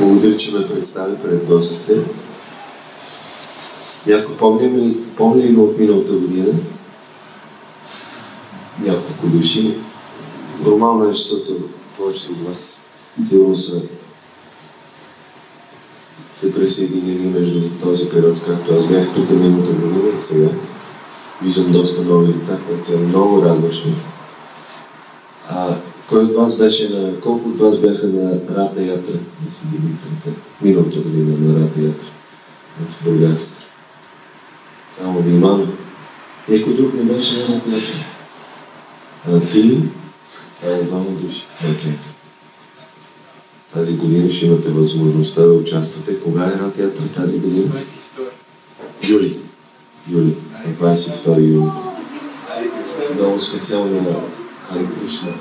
Благодаря, че ме представи пред гостите. Някой помни ли, помни ли от миналата година? Няколко души. Нормално е, защото повечето от вас сигурно са се присъединили между този период, както аз бях тук миналата година и сега. Виждам доста нови лица, което е много радващо. А, кой от вас беше на... Колко от вас бяха на Рата Ятра? Не си ги ръце. Миналата година на Рата Ятра. В Бургас. Само внимание. Никой друг не беше на Рата Ятра. А ти? Само двама души. Окей. Okay. Тази година ще имате възможността да участвате. Кога е Рата Ятра тази година? 22. Юли. Юли. 22 юли. Много специална Хари Кришна.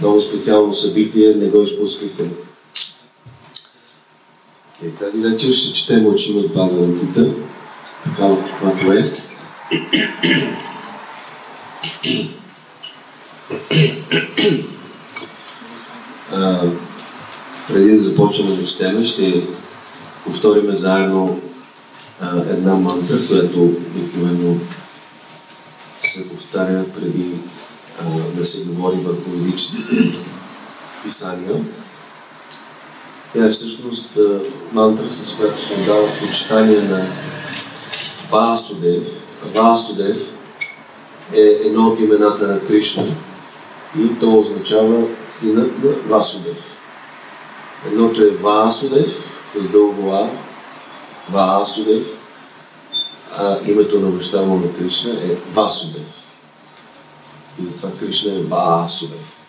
Много специално събитие, не го изпускайте. Okay, тази вечер ще четем очи от Бхагавадгита, такава каквато е. А, преди да започнем да четем, ще повторим заедно а, една мантра, която обикновено се повтаря преди да се говори върху ведическите писания. Тя е всъщност мантра, с която се отдава почитание на Васудев. Васудев е едно от имената на Кришна и то означава синът на Васудев. Едното е Васудев с дълго А, Васудев, а името на баща му на Кришна е Васудев. И затова Кришна е Васудев.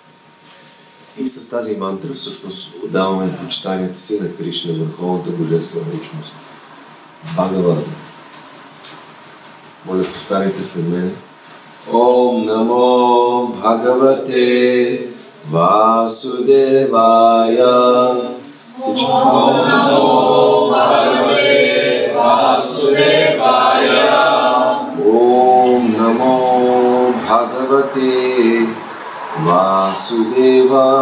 И с тази мантра всъщност отдаваме почитанията си на Кришна, Върховната Божествена личност. Бхагавад. Моля, повтаряйте след мене. Ом намо Бхагавате Васудевая. Ом намо Бхагавате Васудевая. Бхагавате Васудевая.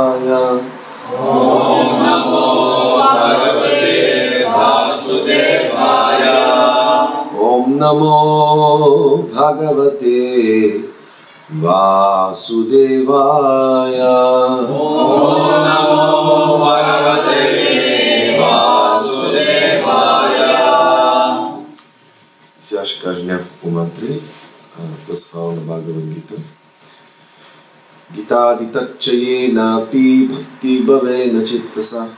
Ом намо Бхагавате Васудевая. Ом намо Бхагавате Васудевая. Ом намо Бхагавате Васудевая. Сега ще кажа няколко мантри. Пасфал на Бхагавадгита. Гитадитачаена пи бхакти бавена читтаса.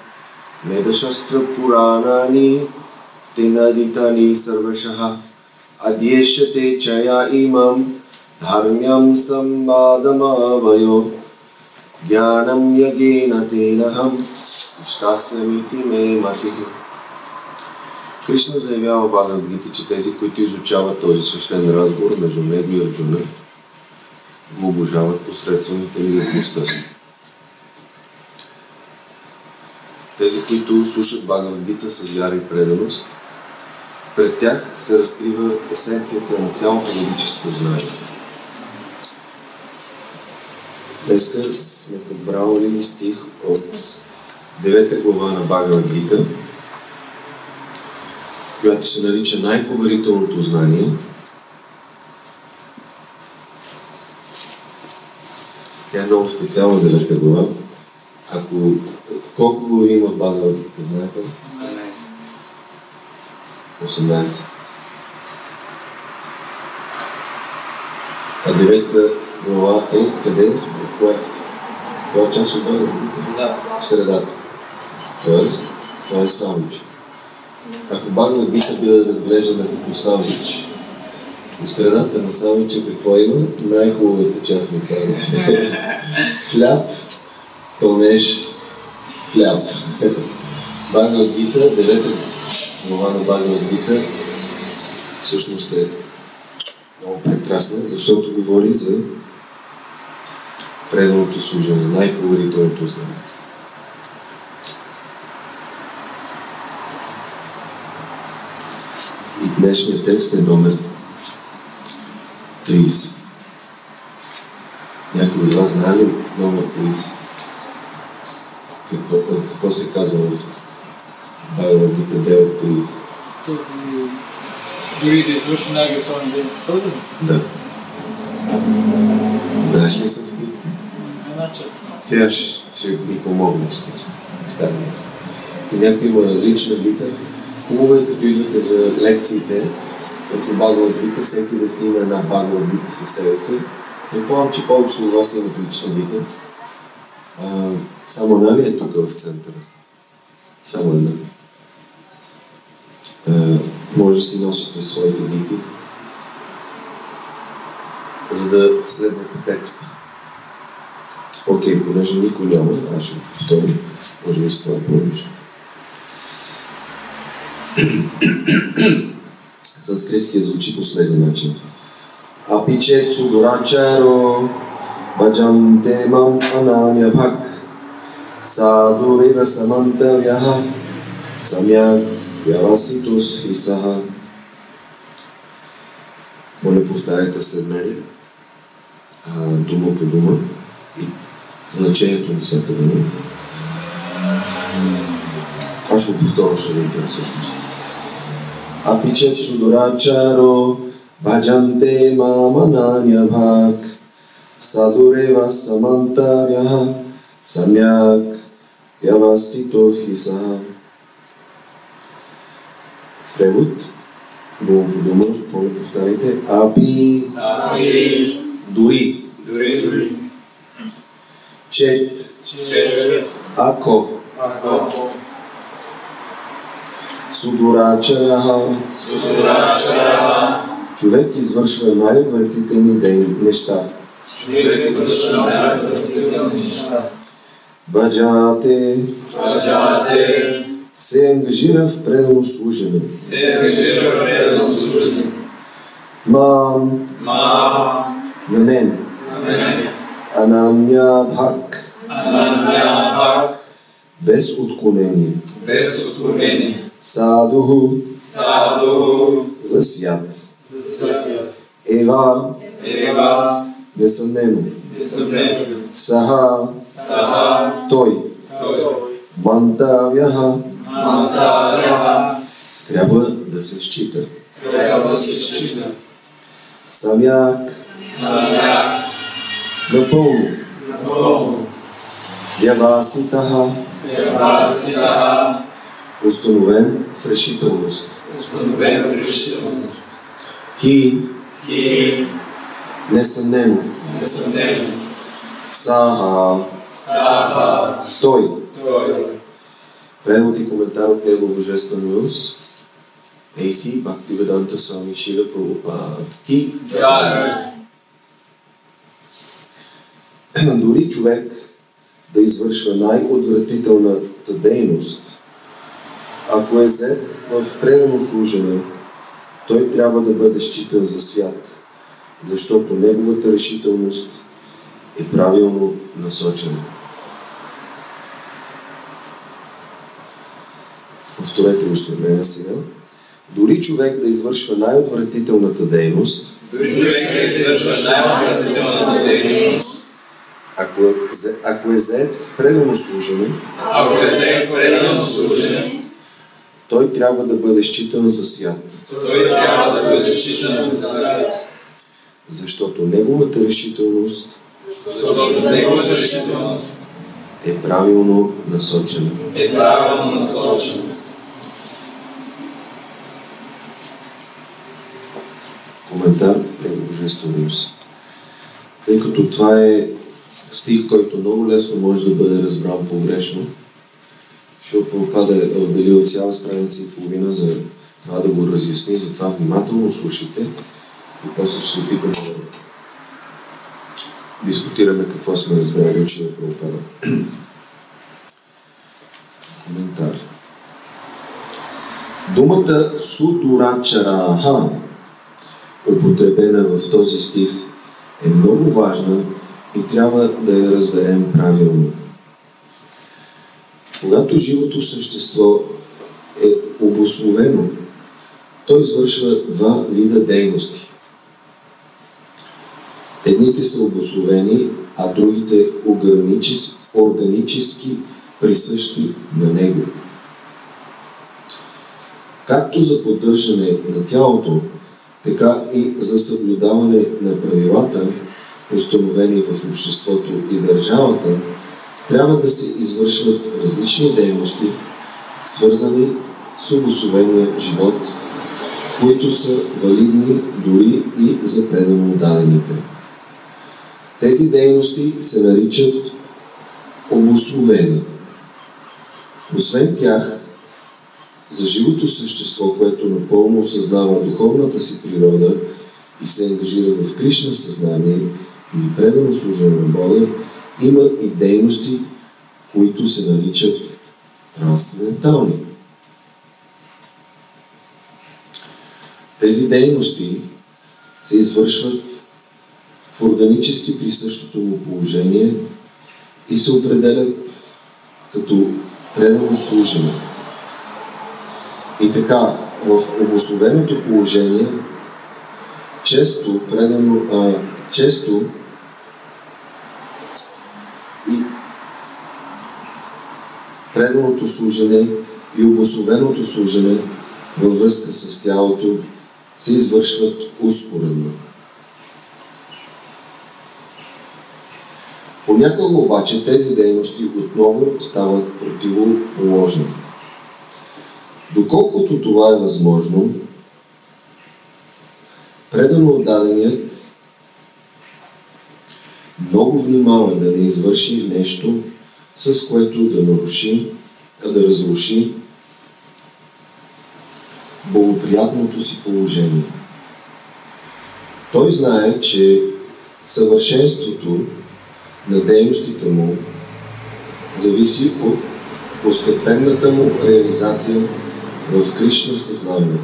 Медашастра пуранани тенадитани сарвашаха. Адьешате чая имам धर्म्यं संवादमावयो ज्ञानं यज्ञेन तेनहं इष्टास्यमीति मे मतिः Кришна заявява в Бхагавадгита, че тези, които изучават този свещен разговор между него и Арджуна, го обожават посредством интелигентността си. Тези, които слушат Бхагавадгита с вяра и преданост, пред тях се разкрива есенцията на цялото ведическо знание. Днеска сме подбрали стих от 9 глава на Бхагавадгита, която се нарича най-поверителното знание. Тя е много специална 9 глава. Ако колко глави има в Бхагавадгита, знаете ли? 18. 18. А девета глава е къде? В Кое? Коя част от Бхагавадгита? Да. В средата. Тоест, това е сандвич. Ако Бхагавадгита била разглеждана като сандвич, в средата на сандвича какво има? Най-хубавата част на сандвича. хляб, пълнеш хляб. Бхагавадгита, девета глава на Бхагавадгита, всъщност е много прекрасна, защото говори за преданото служение, най-поверителното знание. И днешният текст е номер 30. Някой от вас знае ли номер 30? Какво, какво се казва в Бхагавадгита 9.30? Този... Дори да извърши най-греховен ден с този, Да. Знаеш ли санскритски? една част. Сега ще, ми помогнеш с това. И някой има лична бита. Хубаво е, като идвате за лекциите, като Багова бита, всеки да си има една Багова бита със себе си. Предполагам, че повечето от вас имат лична бита. А, само нали е тук в центъра? Само една. А, може да си носите своите бити, за да следвате текста. Окей, понеже никой няма, аз ще повторя. Може би с това помниш. Санскритския звучи последния начин. Судорачаро баджанте мам анамя бхак саду вива самантавяха самяк яваситус хисаха. Моля, повтаряйте след мен а, дума по дума и значението на всяка дума. Аз ще го повторя, ще видите всъщност. Апичет судорачаро баджанте мамананя бхак садурева самантавяха самяк явасито хиса. Превод. Дума по дума, моля повтаряйте. Апи, Ами, дори, дори, дори, чет, че, ако, ако, судорачараха, судорачара, човек извършва най-отвратителни ден- неща. човек извършва най-отвратителни неща. Баджате се ангажира в предано служене. се ангажира предано служене. Мам, Ма, на мен, на мен, анамя бхак, анамя бхак, без отклонение. без отклонение. Садуху, Саду, за свят. Ева, Ева, несъмнено. несъмнено. Саха, Саха, той. той, Мантавяха, Мантаря, трябва да се счита. трябва да се счита. Самяк, Самяк, напълно. напълно, Яваситаха, Явасита, установен в решителност. установен в решителност. Хи, И, несъмнено. несъмнено, Саха, Саха, той. той, Превод и коментар от него Божествен милост. AC Сами Шила Прабхупад. Ки. Джай, Дори човек да извършва най-отвратителната дейност, ако е зет в предано служене, той трябва да бъде считан за свят, защото неговата решителност е правилно насочена. Повторете го след мен сега. Дори човек да извършва най-отвратителната дейност, дори човек да издържа най-отвратителната дейност, ако е, ако е заед в предано служене, ако е взех предано служене, той трябва да бъде считан за свят, той трябва да бъде считан за свят, защото неговата решителност защото неговата решителност е правилно насочена. е правилно насочена. Коментар е Божественост. Тъй като това е стих, който много лесно може да бъде разбран погрешно, Прабхупада е отделил цяла страница и половина за това да го разясни, затова внимателно слушайте и после ще се опитаме да дискутираме какво сме разбрали от Шива Прабхупада. Коментар. Думата Судурачараха, употребена в този стих, е много важна и трябва да я разберем правилно. Когато живото същество е обословено, то извършва два вида дейности. Едните са обословени, а другите органически, присъщи на него. Както за поддържане на тялото, така и за съблюдаване на правилата, установени в обществото и държавата, трябва да се извършват различни дейности, свързани с обособения живот, които са валидни дори и за предано дадените. Тези дейности се наричат обословени. Освен тях, за живото същество, което напълно осъзнава духовната си природа и се ангажира в Кришна съзнание или предано служение на Бога, има и дейности, които се наричат трансцендентални. Тези дейности се извършват в органически присъщото му положение и се определят като предано служене. И така, в обособеното положение, често предано, а, често и преданото служене и обособеното служене във връзка с тялото се извършват успоредно. Понякога обаче тези дейности отново стават противоположни. Доколкото това е възможно, предано отдаденият много внимава да не извърши нещо, с което да наруши, а да разруши благоприятното си положение. Той знае, че съвършенството на дейностите му зависи от постепенната му реализация в Кришна съзнание.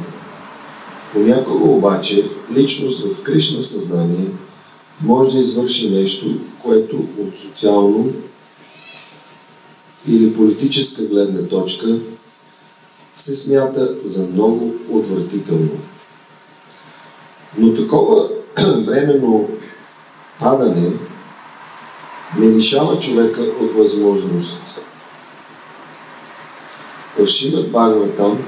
Понякога обаче личност в Кришна съзнание може да извърши нещо, което от социално или политическа гледна точка се смята за много отвратително. Но такова временно падане не лишава човека от възможност. В Шимат Бхагаватам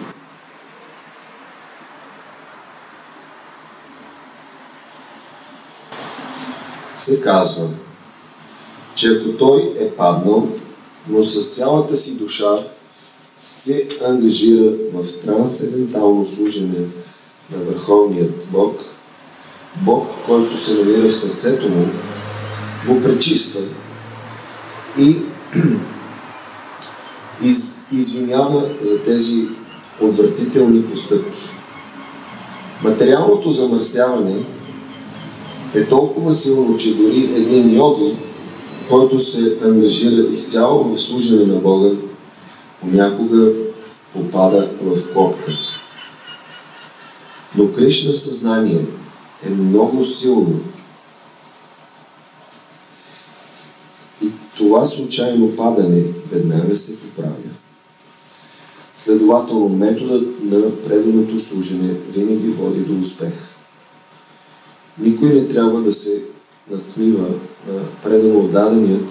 се казва, че ако той е паднал, но с цялата си душа се ангажира в трансцендентално служене на Върховният Бог, Бог, който се намира в сърцето му, го пречиства и из, извинява за тези отвратителни постъпки. Материалното замърсяване е толкова силно, че дори един йоги, който се ангажира изцяло в служене на Бога, понякога попада в копка. Но Кришна съзнание е много силно. И това случайно падане веднага се поправя. Следователно, методът на преданото служене винаги води до успех. Никой не трябва да се надсмива на предано отдаденият,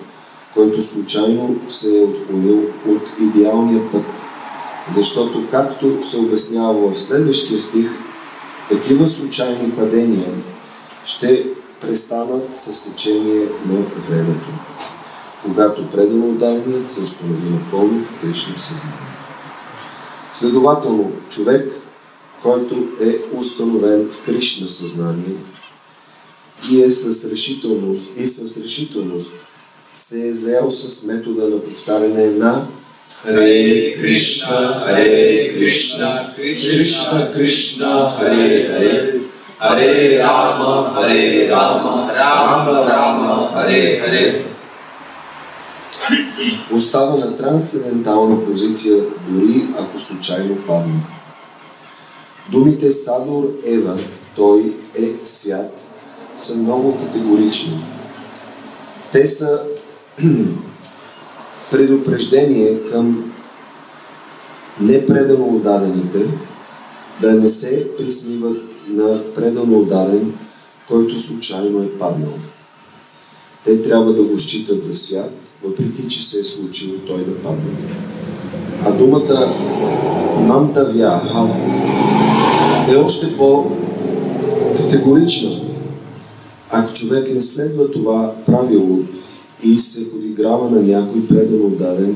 който случайно се е отклонил от идеалния път. Защото, както се обяснява в следващия стих, такива случайни падения ще престанат с течение на времето, когато предано отдаденият се установи напълно в Кришна съзнание. Следователно, човек, който е установен в Кришна съзнание и е с решителност и с решителност се е заел с метода на повтаряне на Харе Кришна, Харе Кришна, Кришна Кришна, Харе Харе, Харе Рама, Харе Рама, Рама Рама, Харе Харе. остава на трансцендентална позиция, дори ако случайно падне. Думите Садур Ева, той е свят, са много категорични. Те са предупреждение към непредано отдадените да не се присмиват на предано отдаден, който случайно е паднал. Те трябва да го считат за свят, въпреки че се е случило той да падне. А думата мантавяха е още по-категорична. Ако човек не следва това правило и се подиграва на някой предано даден,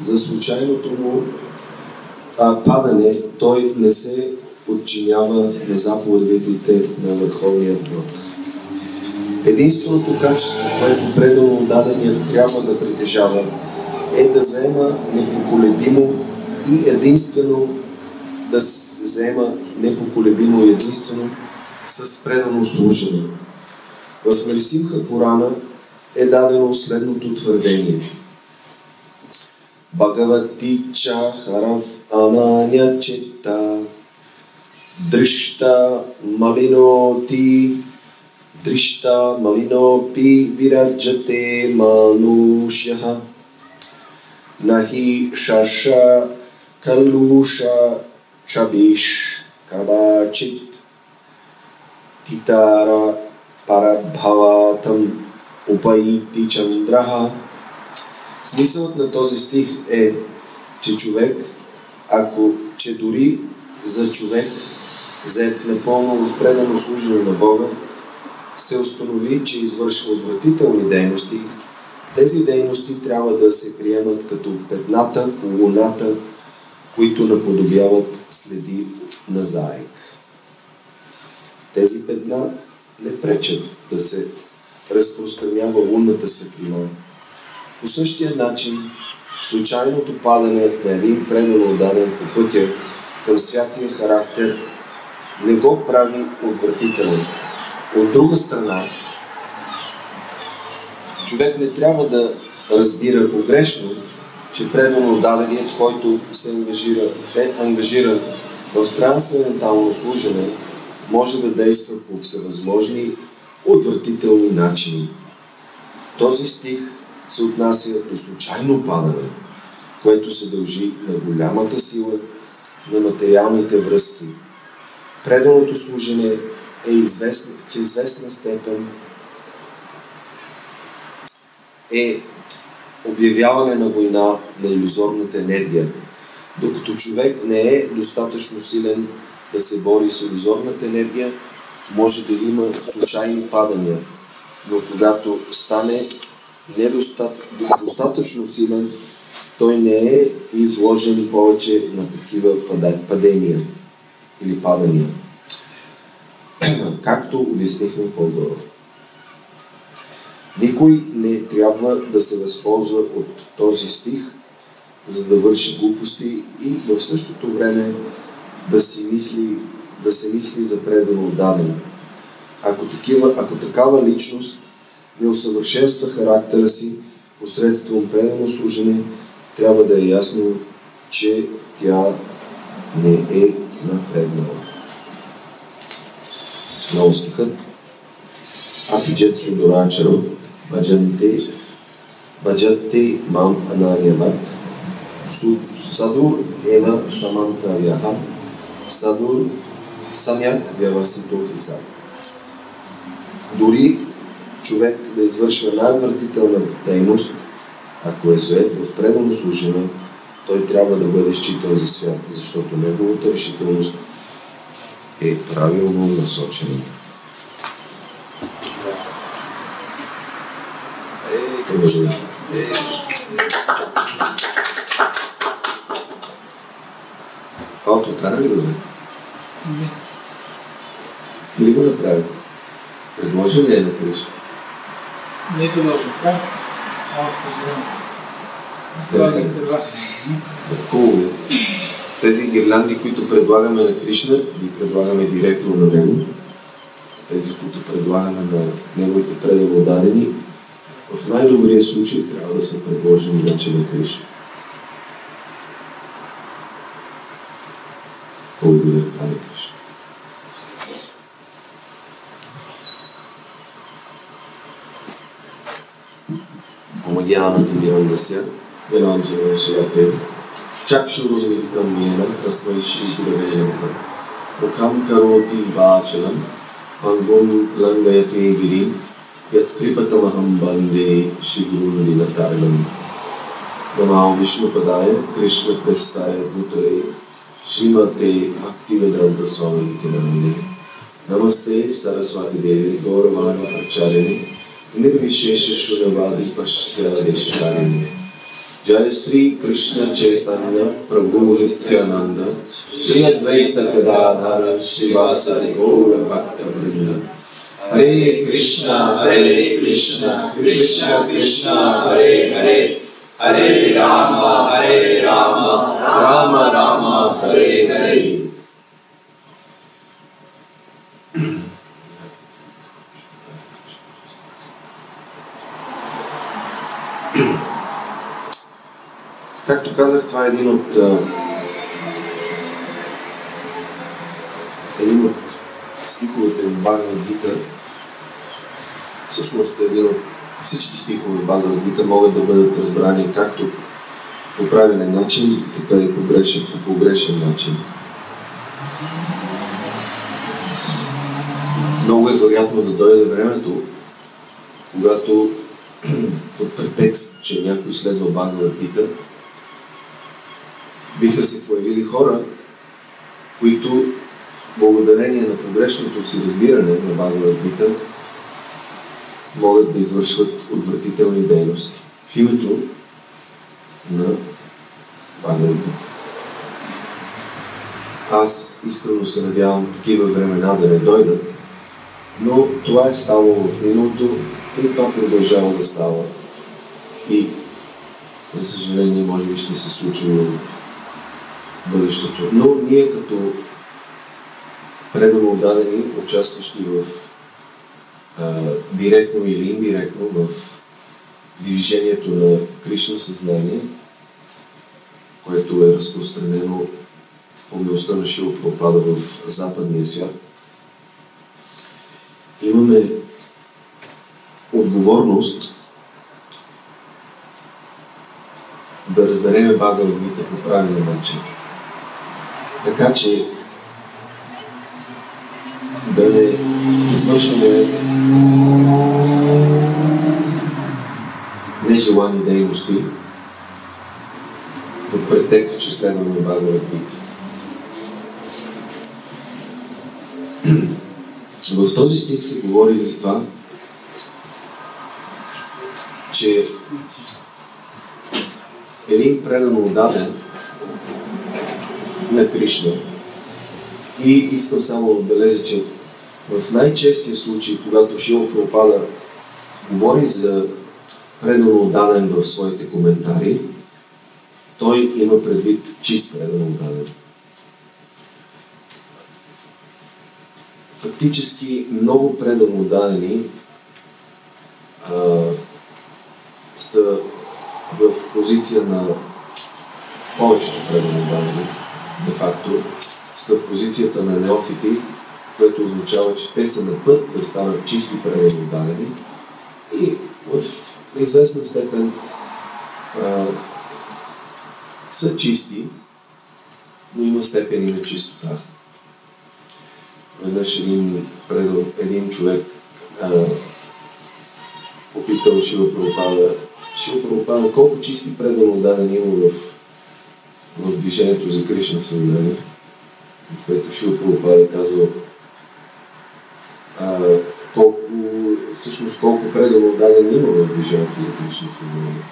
за случайното му а, падане, той не се подчинява на заповедите на Върховния Бог. Единственото качество, което предано даденият трябва да притежава, е да заема непоколебимо и единствено да се заема непоколебимо и единствено с предано служене. В Нарисимха Корана е дадено следното твърдение. Бхагавати Чахарав Ананя Чета Дришта Малиноти Дришта Малинопи Вираджате Манушяха Нахи Шаша Калуша Чабиш Кабачит Титара Парабхаватам Упаити Чандраха Смисълът на този стих е, че човек, ако, че дори за човек, заед напълно в предано служение на Бога, се установи, че извършва отвратителни дейности, тези дейности трябва да се приемат като петната луната, които наподобяват следи на заек. Тези петна не пречат да се разпространява лунната светлина. По същия начин, случайното падане на един предано отдаден по пътя към святия характер не го прави отвратителен. От друга страна, човек не трябва да разбира погрешно, че предано даденият, който се ангажира, е ангажиран в трансцендентално служене, може да действа по всевъзможни отвратителни начини. Този стих се отнася до случайно падане, което се дължи на голямата сила на материалните връзки. Преданото служене е известно, в известна степен е обявяване на война на иллюзорната енергия. Докато човек не е достатъчно силен да се бори с иллюзорната енергия, може да има случайни падания. Но когато стане недостатъчно силен, той не е изложен повече на такива падения или падания. Както обяснихме по-горе. Никой не трябва да се възползва от този стих, за да върши глупости и в същото време да си мисли, да се мисли за предано отдадено. Ако, такива, ако такава личност не усъвършенства характера си посредством предано служене, трябва да е ясно, че тя не е напреднала. Много стихът. Атиджет Судорачаров Баджанте Баджатте Мам Ананявак Садур Ева Саманта Вяха Садур Самяк Вявасито Хиса. Дори човек да извършва най-отвратителната дейност, ако е заед в предано служене, той трябва да бъде считан за свят, защото неговата решителност е правилно насочена. Благодаря. Това от отваря ли да вземе? Не. Или го направи? Предложи ли е на Кришна? Не е должен, така? Аз съжалявам. Това не струва. Хубаво е. Тези гирлянди, които предлагаме на Кришна, ги предлагаме директно на него. Тези, които предлагаме на неговите предаводадени, в най-добрия случай трябва да са предложени вече на Кришна. over the place. ज्ञानतिमिरङ्गस्य ज्ञानाञ्जनशलापे चक्षुरुन्मिलितं येन तस्मै श्रीगुरवे नमः मुखं करोति वाचनं पङ्गुं लङ्घयते गिरिं यत्कृपतमहं वंदे श्रीगुरुं लीलतारणं नमां विष्णुपदाय कृष्णप्रस्थाय भूतले श्रीमते भक्ति भक्तिवेदान्तस्वामिति नमः नमस्ते सरस्वती देवी गौरवाणी प्रचारिणी निर्विशेष शून्यवादी पश्चादेशकारिणी जय श्री कृष्ण चैतन्य प्रभु नित्यानंद श्री अद्वैत गदाधर श्रीवासदि गौर भक्त वृंद हरे कृष्णा हरे कृष्णा कृष्ण कृष्णा हरे हरे हरे राम हरे राम राम राम हरे हरे Както казах, това е един от, а, един от стиховете в Бхагавад Гита. Всъщност един от всички стихове в Бхагавад Гита могат да бъдат разбрани както по правилен начин, така и по грешен, по погрешен начин. Много е вероятно да дойде времето, когато под претекст, че някой следва Бхагавад Гита, биха се появили хора, които благодарение на погрешното си разбиране на Бхагавад Гита могат да извършват отвратителни дейности в името на Гита. Аз искрено се надявам такива времена да не дойдат, но това е ставало в миналото и това продължава да става. И, за съжаление, може би ще се случи в бъдещето. Но ние като предано отдадени, участващи в директно или индиректно в движението на Кришна съзнание, което е разпространено по милостта на Шил пропада в западния свят, имаме отговорност да разбереме Бхагавад Гита по правилен начин. Така че да не извършваме нежелани дейности под претекст, че следваме Бхагавад Гита. В този стих се говори за това, че един предано отдаден на Кришна. И искам само да отбележа, че в най-честия случай, когато Шила Пропада говори за предано отдаден в своите коментари, той има предвид чист предано отдаден. Фактически много предано отдадени а, са в позиция на повечето предано отдадени де-факто са в позицията на неофити, което означава, че те са на път да станат чисти предани дадени и в известна степен а, са чисти, но има степени на чистота. Веднъж един, предал, един човек а, попитал Шива Прабхупада, Шива Прабхупада, колко чисти предано дадени има в в движението за Кришна съзнание, в което Шил Прабхупада е казал а, колко, всъщност колко предано даден има в движението за Кришна съзнание.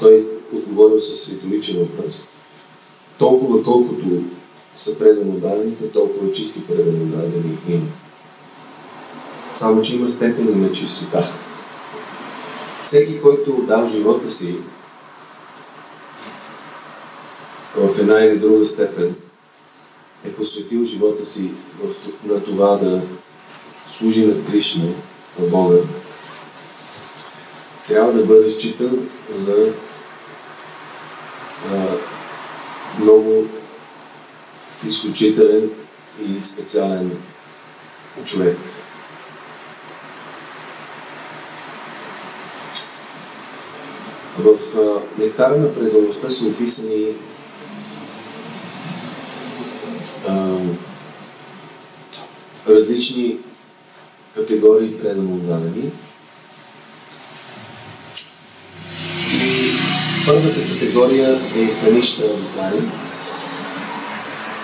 Той отговорил със светоличен въпрос. Толкова колкото са предано дадените, толкова чисти предано дадени има. Само, че има степени на чистота. Всеки, който отдал живота си в една или друга степен е посветил живота си на това да служи на Кришна, на Бога, трябва да бъде считан за а, много изключителен и специален човек. В нектара на предаността са описани а, различни категории предано дадени. И първата категория е хранища авикари.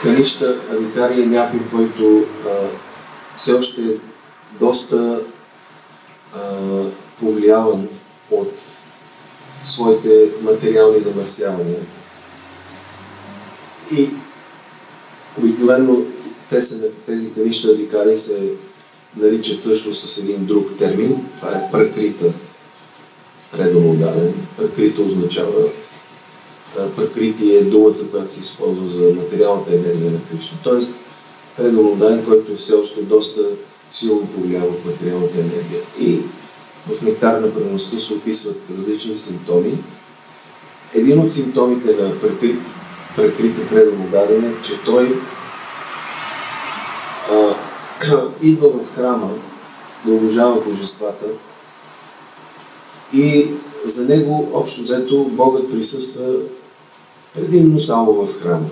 Хранища авикари е някой, който а, все още е доста а, повлияван от своите материални замърсявания. И обикновено те са, тези канища викари се наричат също с един друг термин. Това е пракрита, редово даден. Пракрита означава пракрити е думата, която се използва за материалната енергия на Кришна. Тоест, редово даден, който е все още доста силно повлиява от материалната енергия. И в нектар на преността се описват различни симптоми. Един от симптомите на прекрит, прекрита предомодаден е, че той а, идва в храма да уважава божествата и за него общо взето Богът присъства предимно само в храма.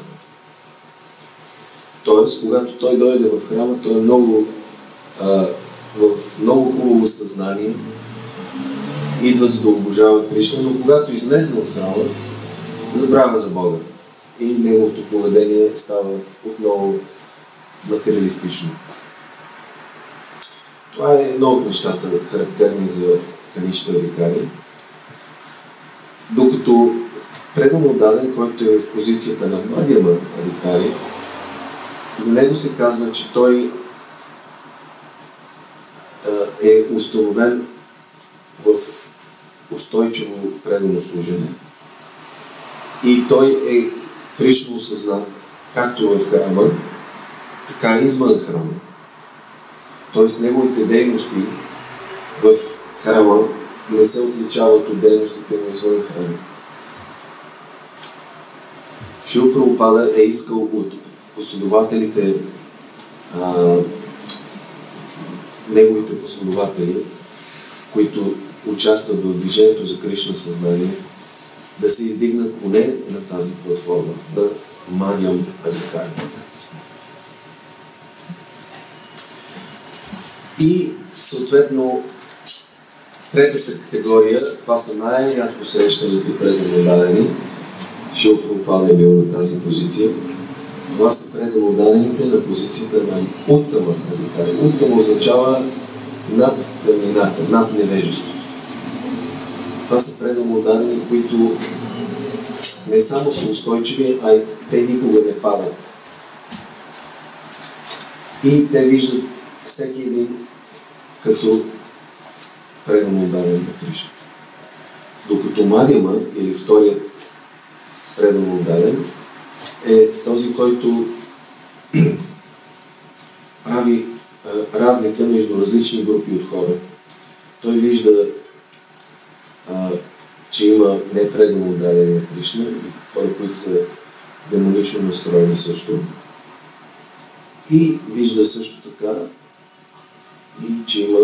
Тоест, когато той дойде в храма, той е много, а, в много хубаво съзнание, идва за да обожава Кришна, но когато излезне от храма, забравя за Бога. И неговото поведение става отново материалистично. Това е едно от нещата, характерни за хранична викари. Докато предано даден, който е в позицията на Мадяма викари, за него се казва, че той е установен в устойчиво предано служене. И той е Кришна осъзнат, както в храма, така и извън храма. Тоест неговите дейности в храма не се отличават от дейностите на извън храма. Шил Прабхупада е искал от последователите, а, неговите последователи, които участват в движението за Кришна съзнание, да се издигнат поне на тази платформа, да маням радикално. И съответно третата категория, това са най-рядко срещаните преднодадени, Шил Прабхупада е на тази позиция. Това са преднодадените на позицията на Уттама радикали. Уттама означава над тъмнината, над невежеството. Това са преднодадени, които не само са устойчиви, а и те никога не падат. И те виждат всеки един като предано даден на Кришна. Докато Мадима, или вторият предано даден, е този, който прави а, разлика между различни групи от хора. Той вижда, а, че има непредано дадени на Кришна хора, които са демонично настроени също. И вижда също така, и че има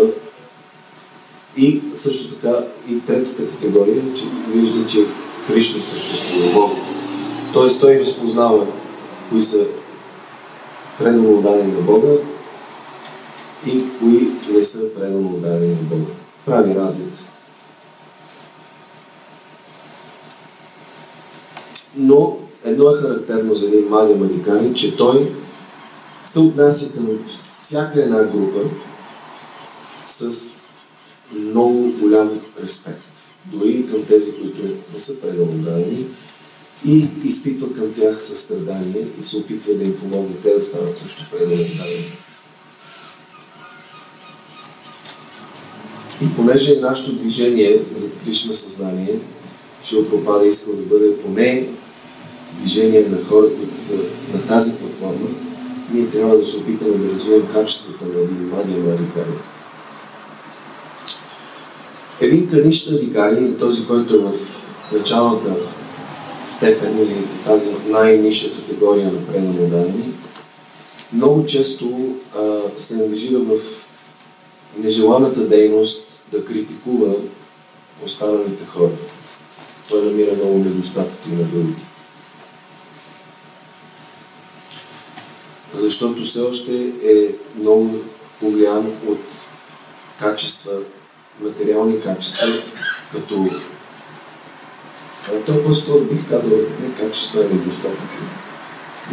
и също така и третата категория, че вижда, че Кришна съществува Бог. Тоест той разпознава кои са предано отдадени на Бога и кои не са предано отдадени на Бога. Прави разлика. Но едно е характерно за един младия маниканин, че той се отнася към всяка една група с много голям респект. Дори към тези, които не са предалодадени и изпитва към тях състрадание и се опитва да им помогне те да станат също предалодадени. И понеже нашето движение за Кришна съзнание ще пропада иска да бъде поне движение на хора, които са на тази платформа, ние трябва да се опитаме да развием качествата на един младия младикария. Един канишна викари, този, който е в началната степен или тази най-ниша категория на преднамодадени, много често а, се ангажира в нежеланата дейност да критикува останалите хора. Той намира много недостатъци на другите. Защото все още е много повлиян от качества материални качества, като той по-скоро бих казал не качества, а недостатъци.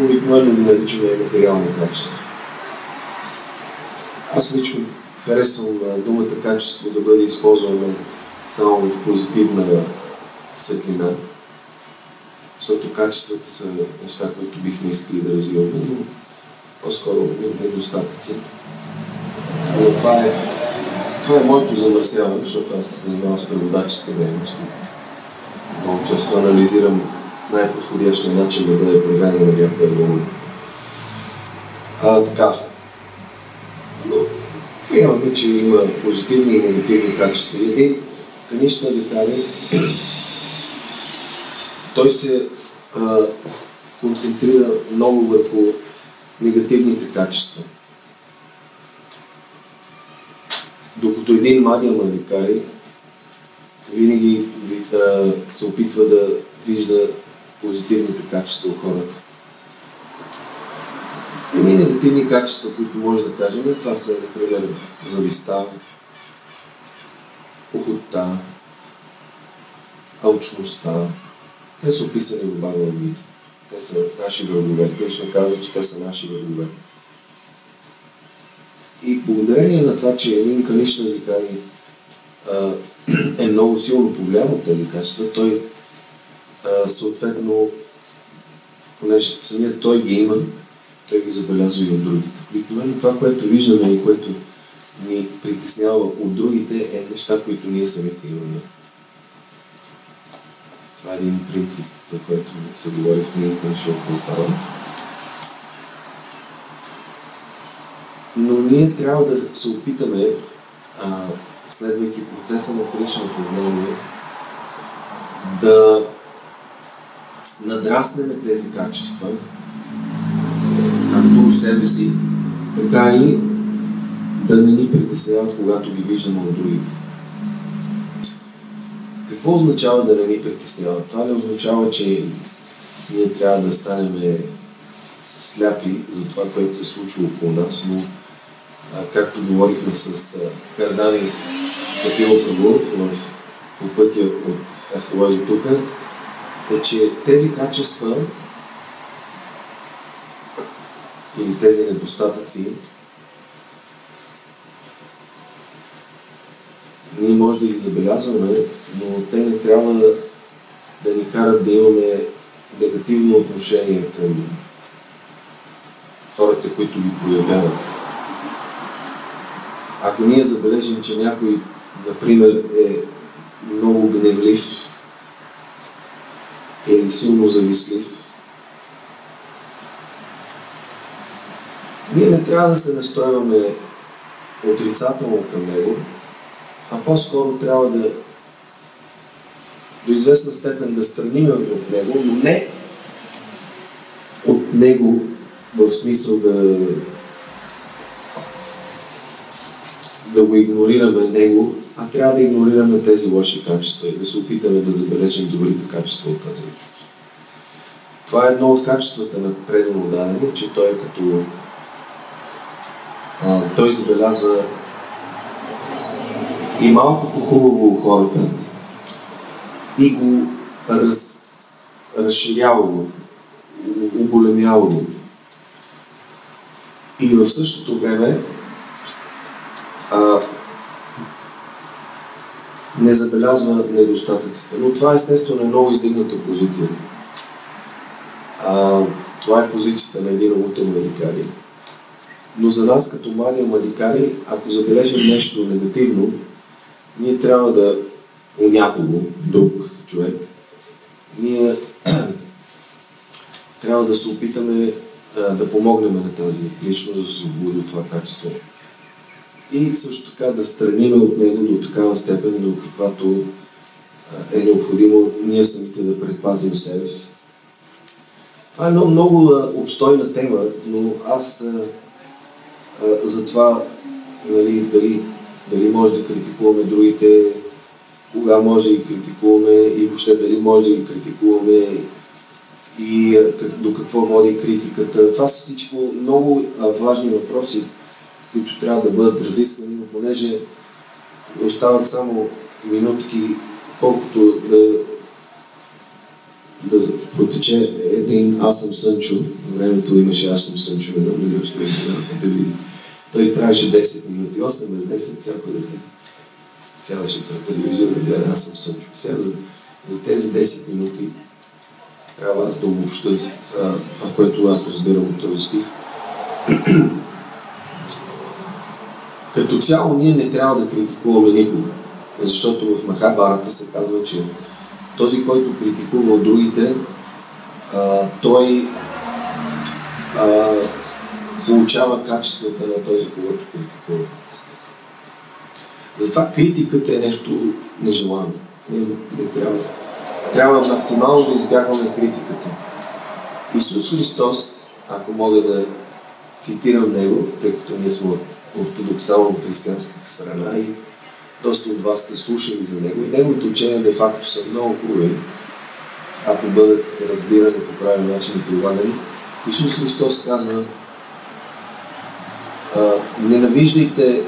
Обикновено ги наричаме материални качества. Аз лично харесвам думата качество да бъде използвана само в позитивна светлина, защото качествата са неща, които бихме искали да развиваме, но по-скоро недостатъци. Но това е, това е моето замърсяване, защото аз се занимавам с преводаческа дейност. Много често анализирам най-подходящия начин да бъде преведена на някоя дума. А, така. Но приемаме, че има позитивни и негативни качества. Един канишна витари, той се а, концентрира много върху негативните качества. Докато един магия мадикари винаги а, се опитва да вижда позитивните качества у хората. Едни негативни качества, които може да кажем, това са, например, зависта, похотта, алчността. Те са описани в Gita. Те са наши врагове. Кришна казва, че те са наши врагове. И благодарение на това, че един Канишна викари е много силно повлиян от тези качества, той съответно, понеже самият той ги има, той ги забелязва и от другите. Обикновено това, което виждаме и което ни притеснява от другите, е неща, които ние самите имаме. Това е един принцип, за който се говори в книгата на Шоко Но ние трябва да се опитаме, а, следвайки процеса на лично съзнание, да надраснем тези качества, както у себе си, така и да не ни притесняват, когато ги виждаме от другите. Какво означава да не ни притесняват? Това не означава, че ние трябва да станем сляпи за това, което се случва около нас, но както говорихме с Кардани Капило в по пътя от Ахила до тук, е, че тези качества или тези недостатъци ние може да ги забелязваме, но те не трябва да, да ни карат да имаме негативно отношение към хората, които ги проявяват. Ако ние забележим, че някой, например, е много гневлив или силно завистлив, ние не трябва да се настроиваме отрицателно към него, а по-скоро трябва да до известна степен да страниме от него, но не от него в смисъл да да го игнорираме него, а трябва да игнорираме тези лоши качества и да се опитаме да забележим добрите качества от тази личност. Това е едно от качествата на предано дадене, че той е като а, той забелязва и малкото хубаво у хората и го раз, разширява го, уголемява го. И в същото време а, не забелязва недостатъците. Но това естествено е много издигната позиция. А, това е позицията на един умутен медикари. Но за нас като млади мадикари, ако забележим нещо негативно, ние трябва да у някого, друг човек, ние трябва да се опитаме да помогнем на тази личност да се освободи от това качество и също така да страниме от него до такава степен, до каквато е необходимо ние самите да предпазим себе си. Това е много, много обстойна тема, но аз а, а, за това нали, дали, дали може да критикуваме другите, кога може да ги критикуваме и въобще дали може да ги критикуваме и до какво води критиката. Това са всичко много важни въпроси, които трябва да бъдат разисквани, но понеже остават само минутки, колкото да да протече един Аз съм Сънчо. На времето имаше Аз съм Сънчо, не знам дали още по телевизия. Той трябваше 10 минути, 8 без 10, всяко дете. Сядаше пред телевизора и гледа Аз съм Сънчо. Сега за, за тези 10 минути трябва аз да обобща това, което аз разбирам от този стих. Като цяло ние не трябва да критикуваме никого, защото в Махабарата се казва, че този, който критикува от другите, а, той а, получава качествата на този, който критикува. Затова критиката е нещо нежелано. Не, не трябва. Трябва максимално да избягваме критиката. Исус Христос, ако мога да цитирам Него, тъй като ние сме ортодоксално християнската страна и доста от вас сте слушали за него. И неговите учения де-факто са много хубави, ако бъдат разбирани по правилен начин и прилагани. Исус Христос каза, ненавиждайте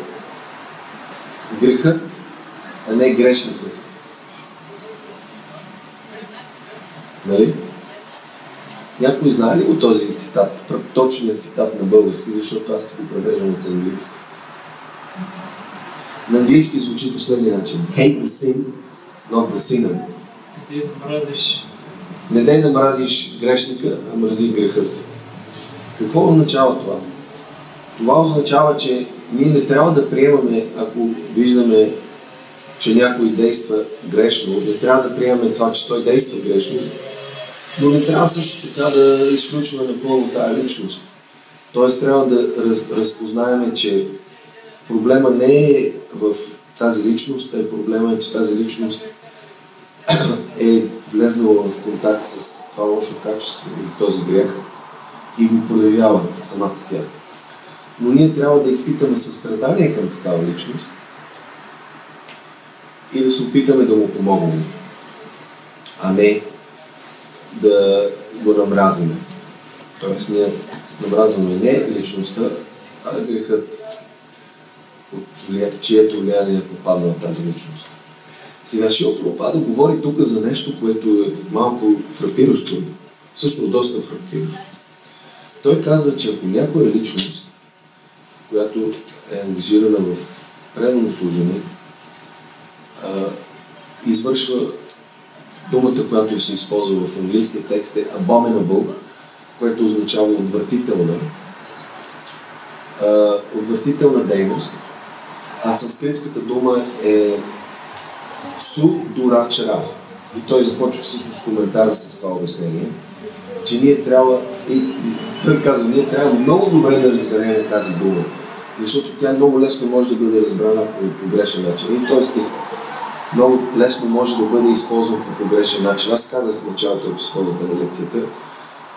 грехът, а не грешникът. Нали? Някой знае ли го този цитат, точният цитат на български, защото аз го превеждам от английски. На английски звучи по следния начин. Hate the sin, not the sinner. Не да мразиш. Не дай да мразиш грешника, а мрази грехът. Какво означава това? Това означава, че ние не трябва да приемаме, ако виждаме, че някой действа грешно, не трябва да приемаме това, че той действа грешно, но не трябва също така да изключваме напълно тази личност. Тоест трябва да раз, разпознаеме, че проблема не е в тази личност, а проблема е, че тази личност е влезнала в контакт с това лошо качество или този грех и го проявява самата тя. Но ние трябва да изпитаме състрадание към такава личност и да се опитаме да му помогнем, а не да го намразиме. Тоест ние намразваме не личността, а грехът, от чието влияние е попадна на тази личност. Сега Шил Пропада говори тук за нещо, което е малко фрапиращо, всъщност доста фрапиращо. Той казва, че ако някоя личност, която е ангажирана в предано служение, извършва думата, която се използва в английския текст е abominable, което означава отвратителна. отвратителна дейност. А санскритската дума е су дурачара. И той започва всъщност коментара с това обяснение, че ние трябва, и той казва, ние трябва много добре да разберем тази дума, защото тя много лесно може да бъде разбрана по, по грешен начин. И този стих много лесно може да бъде използван по погрешен начин. Аз казах в началото, ако спомняте на лекцията,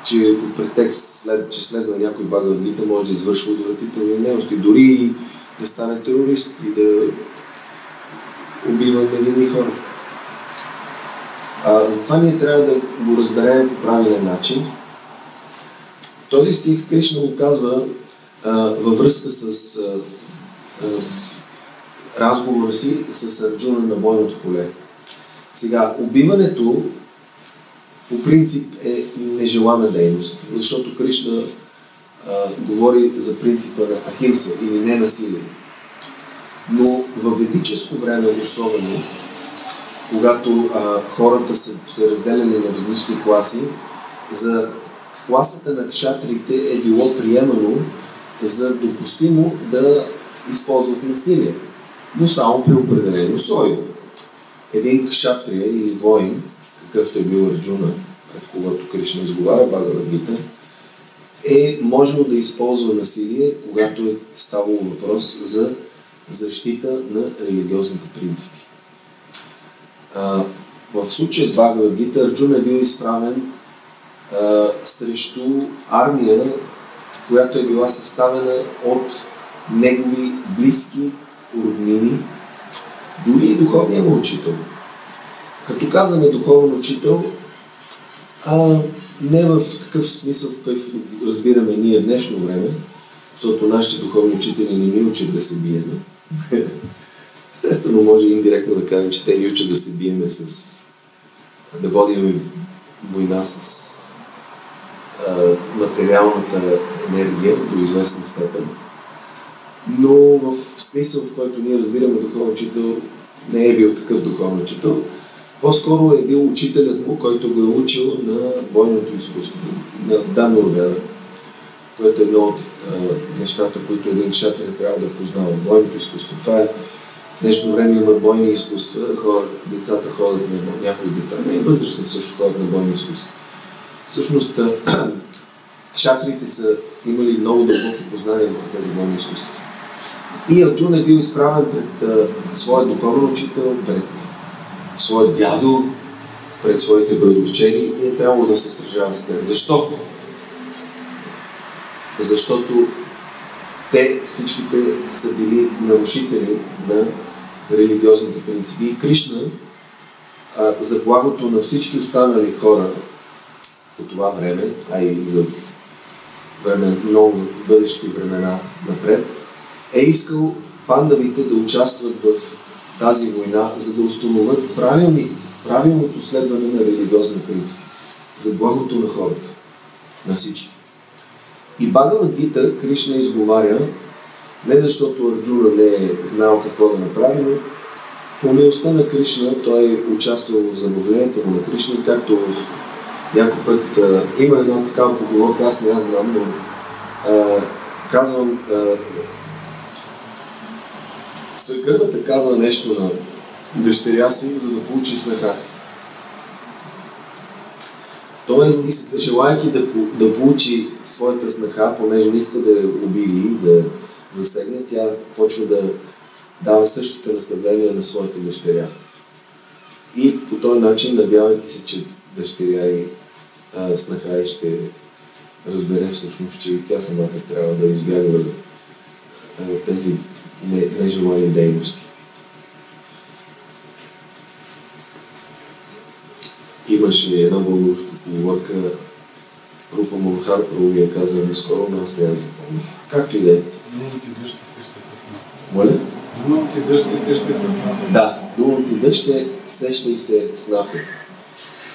че претекст, след, че следва някой Багавадгита може да извършва отвратителни нености, дори и да стане терорист и да убива невинни хора. А, затова ние трябва да го разберем по правилен начин. Този стих Кришна го казва а, във връзка с а, а, разговора си с Арджуна на бойното поле. Сега, убиването по принцип е нежелана дейност, защото Кришна а, говори за принципа на ахимса или ненасилие. Но в ведическо време особено, когато а, хората са се разделяли на различни класи, за класата на кшатрите е било приемано за допустимо да използват насилие но само при определени условия. Един кшатрия или воин, какъвто е бил Арджуна, пред когато Кришна изговаря Багавадгита, е можел да използва насилие, когато е ставало въпрос за защита на религиозните принципи. А, в случая с Багавадгита Арджуна е бил изправен а, срещу армия, която е била съставена от негови близки роднини, дори и духовния му учител. Като казваме духовен учител, а не в такъв смисъл, в който разбираме ние днешно време, защото нашите духовни учители не ни учат да се биеме. Естествено, може индиректно да кажем, че те ни учат да се биеме с... да водим война с а, материалната енергия до известна степен. Но в смисъл, в който ние разбираме духовен учител, не е бил такъв духовен учител. По-скоро е бил учителят му, който го е учил на бойното изкуство, на Дан Норвера, което е едно от нещата, които един шатер трябва да познава. Бойното изкуство. Това е в днешно време има бойни изкуства, хора, децата ходят на някои деца, не и възрастни също ходят на бойни изкуства. Всъщност, шатрите са имали много дълбоки познания в тези бойни изкуства. И Арджун е бил изправен пред своя духовен учител, пред своя дядо, пред своите брадовчени и е трябвало да се сражава с тях. Защо? Защото те всичките са били нарушители на религиозните принципи. И Кришна а, за благото на всички останали хора по това време, а и за време, много бъдещи времена напред, е искал пандавите да участват в тази война, за да установят правилни, правилното следване на религиозни принципи за благото на хората, на всички. И Бхагavad Гита Кришна изговаря, не защото Арджуна не е знал какво да направи, но по милостта на Кришна той е участвал в забавлението на Кришна, както в някой път а, има една такава поговорка, аз не аз знам, но а, казвам, а, Свекървата казва нещо на дъщеря си, за да получи снаха си. Тоест, желайки да, да получи своята снаха, понеже не иска да я обиди, да засегне, тя почва да дава същите наставления на своята дъщеря. И по този начин, надявайки се, че дъщеря и а, снаха и ще разбере всъщност, че и тя самата трябва да избягва тези нежелани дейности. Имаше една българска поговорка, Рупа Монхар ми я каза наскоро, но аз не я запомних. Както и да е. Думата ти дъжд се сеща с нас. Моля? Думата ти дъжд се сеща с нас. Да, думата ти дъжд ще сеща и се с напи.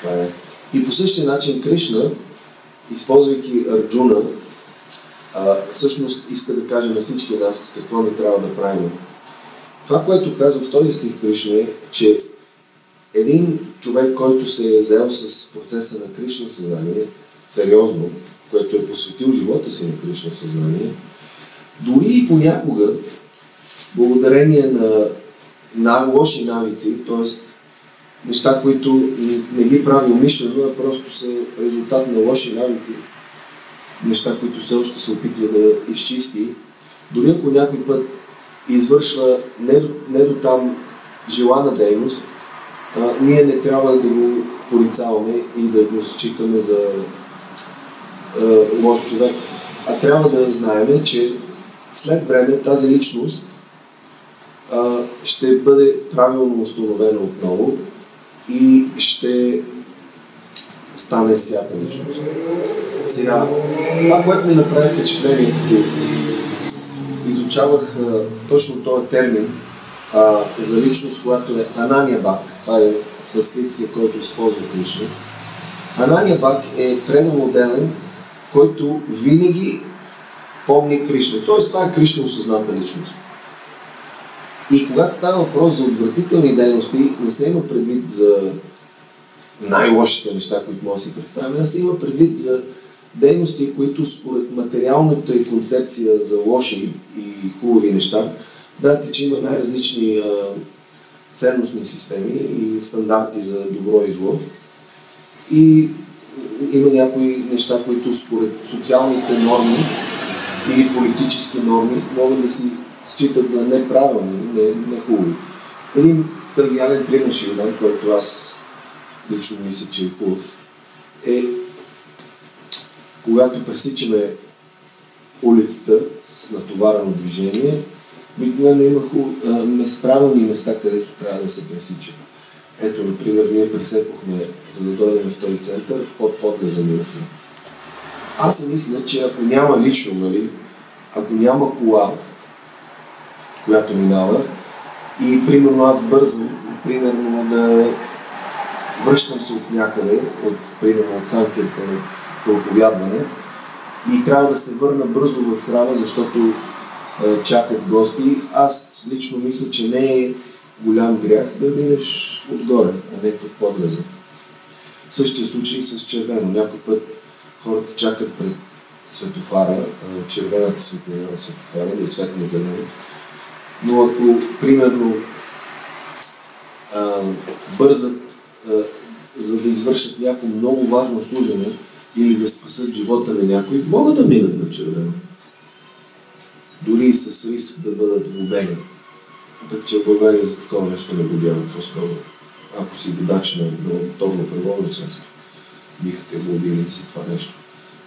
Това е. И по същия начин Кришна, използвайки Арджуна, всъщност иска да каже на всички нас какво не трябва да правим. Това, което казва в този стих Кришна е, че един човек, който се е заел с процеса на Кришна съзнание, сериозно, който е посветил живота си на Кришна съзнание, дори и понякога, благодарение на, на лоши навици, т.е. неща, които не ги прави умишлено, а просто са резултат на лоши навици, неща, които все още се опитва да изчисти, дори ако някой път извършва не до, не до там желана дейност, а, ние не трябва да го порицаваме и да го считаме за а, лош човек. А трябва да знаем, че след време тази личност а, ще бъде правилно установена отново и ще стане свята личност. Сега, това, което ми направи впечатление, като изучавах а, точно този термин а, за личност, която е Анания Бак, това е санскритския, който използва Кришна. Анания Бак е предомоделен, който винаги помни Кришна. Тоест, това е Кришна осъзната личност. И когато става въпрос за отвратителни дейности, не се има предвид за най-лошите неща, които може да си представим, а се има предвид за дейности, които според материалната и концепция за лоши и хубави неща, знаете, че има най-различни а, ценностни системи и стандарти за добро и зло. И има някои неща, които според социалните норми или политически норми могат да си считат за неправилни, не, не хубави. Един тривиален пример ще дам, който аз лично мисля, че е хубав, е когато пресичаме улицата с натоварено движение, обикновено има правилни места, където трябва да се пресича. Ето, например, ние пресекохме, за да дойдем в този център, под подгаза минахме. Аз се мисля, че ако няма лично, нали, ако няма кола, която минава, и примерно аз бързам, примерно да връщам се от някъде, от, примерно от цанкерка, от проповядване и трябва да се върна бързо в храма, защото е, чакат гости. Аз лично мисля, че не е голям грях да минеш отгоре, а не под подлеза. Същия случай с червено. Някой път хората чакат пред светофара, е, червената светлина на светофара или светло зелено. Но ако, примерно, а, бързат, за да извършат някакво много важно служене или да спасат живота на някой, могат да минат на червено. Дори и с риск да бъдат глобени. Пък че в България за такова нещо не глобяват по-скоро. Ако си водач на, на моторно превозно средство, биха те глобили за това нещо.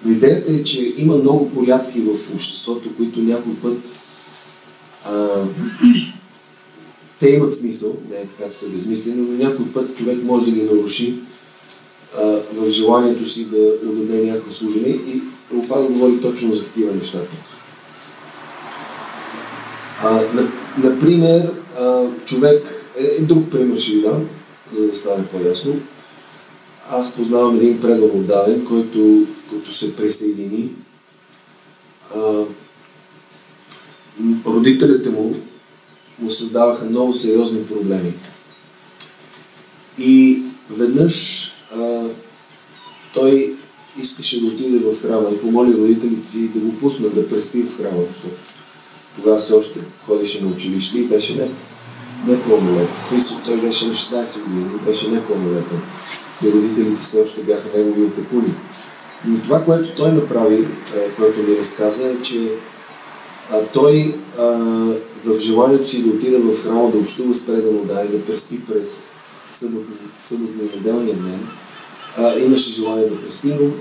Но идеята е, че има много порядки в обществото, които някой път а, те имат смисъл, не е така, че са безмислени, но някой път човек може да ги наруши а, в желанието си да отдаде някакво служение и това да говори точно за такива неща. А, например, а, човек, е, е, друг пример ще ви дам, за да стане по-ясно. Аз познавам един предано даден, който, който се присъедини. А, родителите му му създаваха много сериозни проблеми. И веднъж а, той искаше да отиде в храма и помоли родителите си да го пуснат да преспи в храма, защото тогава все още ходеше на училище и беше не, непълнолетен. Христос той беше на 16 години, беше непълнолетен. И родителите все още бяха негови опекуни. Но това, което той направи, което ми разказа, е, че а, той а, в желанието си да отида в храма, да общува с предано да и да преспи през съботно неделния ден, а, имаше желание да преспи, но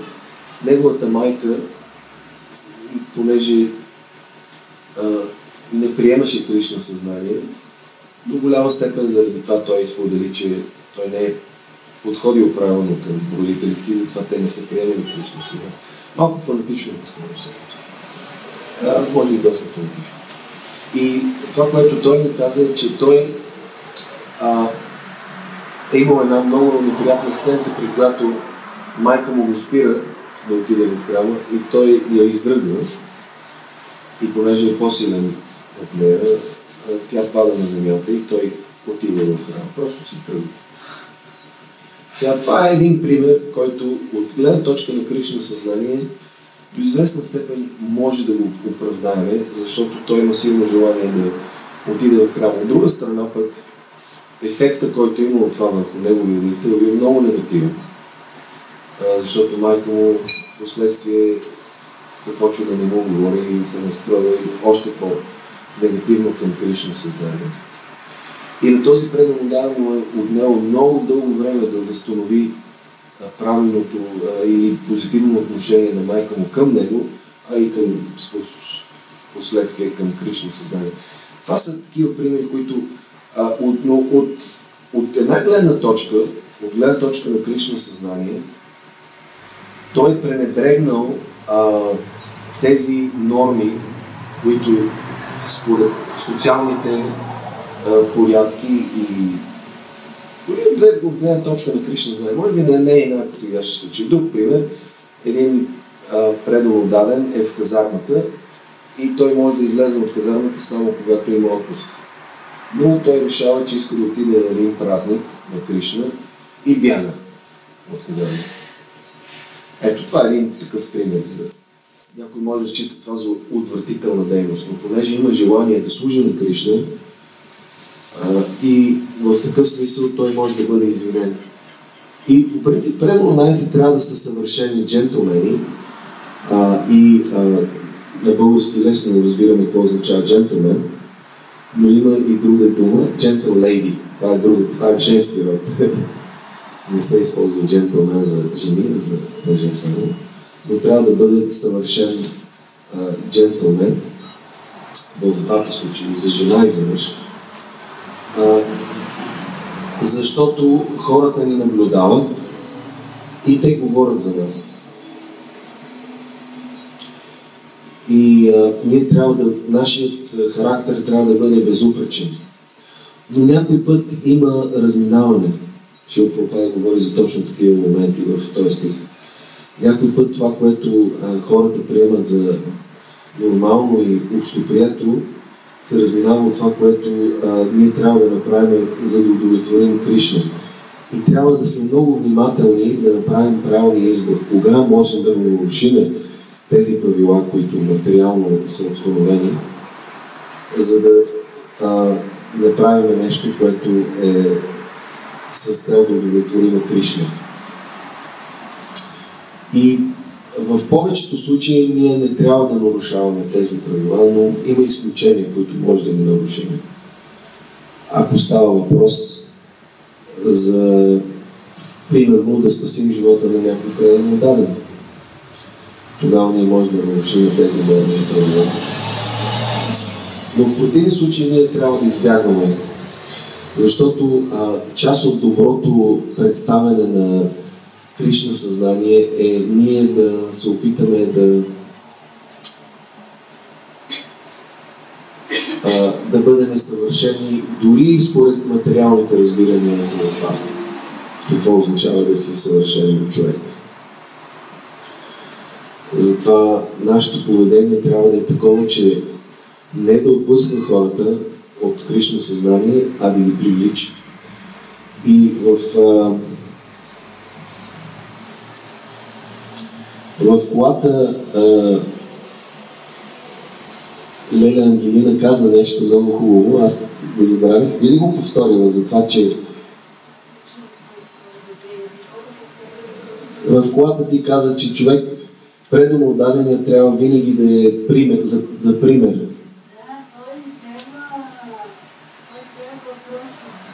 неговата майка, понеже а, не приемаше Кришна съзнание, до голяма степен заради това той сподели, че той не е подходил правилно към родителите си, затова те не са приемали Кришна съзнание. Малко фанатично, се а, може и доста фанатично. И това, което той ми каза е, че той а, е имал една много неприятна сценка, при която майка му го спира да отиде в храма и той я изръгва. И понеже е по-силен от нея, тя пада на земята и той отива в храма. Просто си тръгва. Сега това е един пример, който от гледна точка на Кришна съзнание до известна степен може да го оправдаеме, защото той има силно желание да отиде в храма. От друга страна пък, ефекта, който има от това върху неговия родител, е много негативен. Защото майка му в последствие започва да не му говори и се настроя още по-негативно към Кришна съзнание. И на този удар му е отнело много дълго време да възстанови правилното или позитивно отношение на майка му към него, а и към последствие към Кришна съзнание. Това са такива примери, които а, от, но от, от една гледна точка, от гледна точка на Кришна съзнание, той е пренебрегнал а, тези норми, които според социалните а, порядки и дори от гледна точка на Кришна може би не, е най-подходящ случай. Друг пример, един предало даден е в казармата и той може да излезе от казармата само когато има отпуск. Но той решава, че иска да отиде на един празник на Кришна и бяга от казармата. Ето това е един такъв пример. Някой може да счита това за отвратителна дейност, но понеже има желание да служи на Кришна, и в такъв смисъл той може да бъде извинен. И по принцип предонаните трябва да са съвършени джентлмени а, и а, на български лесно да разбираме какво означава джентлмен, но има и друга дума, gentle lady. Това е друга, това е женски род. Не се използва джентлмен за жени, за мъже само. Но трябва да бъде съвършен джентлмен в двата случаи, за жена и за мъж защото хората ни наблюдават и те говорят за нас. И а, ние трябва да, нашият характер трябва да бъде безупречен. Но някой път има разминаване. Шил Пропада говори за точно такива моменти в този стих. Някой път това, което а, хората приемат за нормално и общоприето, се разминава от това, което а, ние трябва да направим, за да удовлетворим Кришна. И трябва да сме много внимателни да направим правилния избор. Кога можем да нарушим тези правила, които материално са установени, за да а, направим нещо, което е с цел да удовлетворим Кришна. И в повечето случаи ние не трябва да нарушаваме тези правила, но има изключения, които може да ги нарушим. Ако става въпрос за, примерно, да спасим живота на някой, къде е даден. Тогава ние можем да нарушим тези норми и правила. Но в противен случай ние трябва да избягваме. Защото а, част от доброто представяне на Кришна съзнание е ние да се опитаме да да бъдем съвършени дори и според материалните разбирания за това. Какво означава да си съвършен човек. Затова нашето поведение трябва да е такова, че не да отпуска хората от Кришна съзнание, а да ги привлича. И в а, в колата Леля Ангелина каза нещо много хубаво, аз го забравих. Би ли го повторила за това, че в колата ти каза, че човек предано отдадения трябва винаги да е пример, за, за пример. Да, той трябва, той трябва просто с, с,